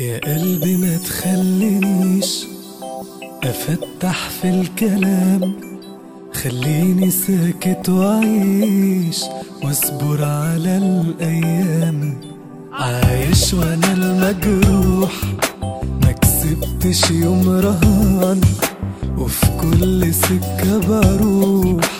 يا قلبي ما تخلينيش أفتح في الكلام. خليني ساكت وعيش واصبر على الأيام. عايش وأنا المجروح ما كسبتش يوم رهان وفي كل سكة بروح.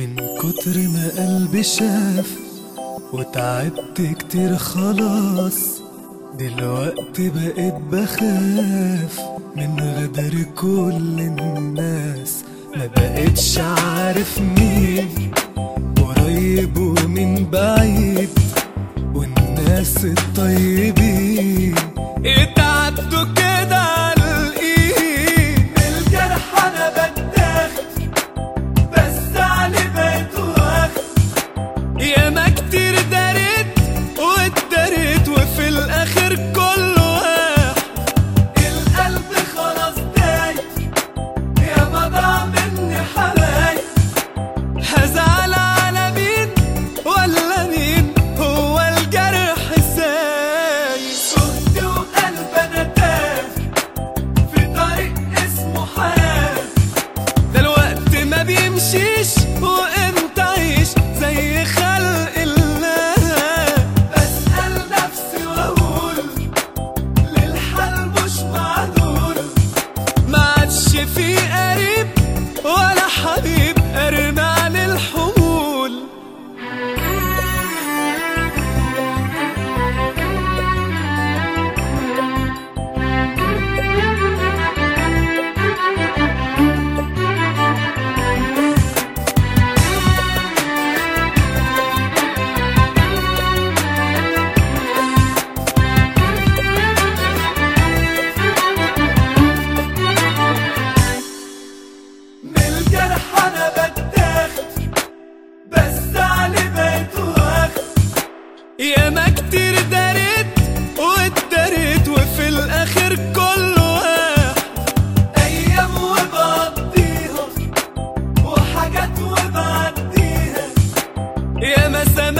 من كتر ما قلبي شاف وتعبت كتير خلاص دلوقتي بقيت بخاف من غدر كل الناس. ما بقتش عارف مين قريب ومن بعيد والناس الطيبين. اتعدوا istemesem